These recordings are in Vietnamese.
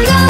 Go!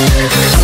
Yeah.